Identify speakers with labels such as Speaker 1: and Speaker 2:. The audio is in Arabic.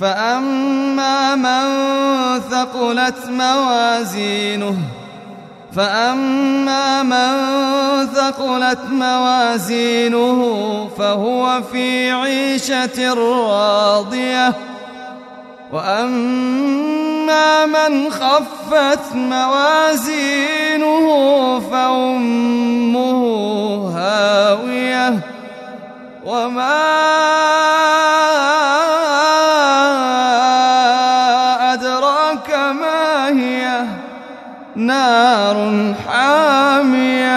Speaker 1: فأما من ثقلت موازينه فأما من ثقلت موازينه فهو في عيشة راضية وأما من خفت موازينه فأمه هاوية وما ما هي نار حامية.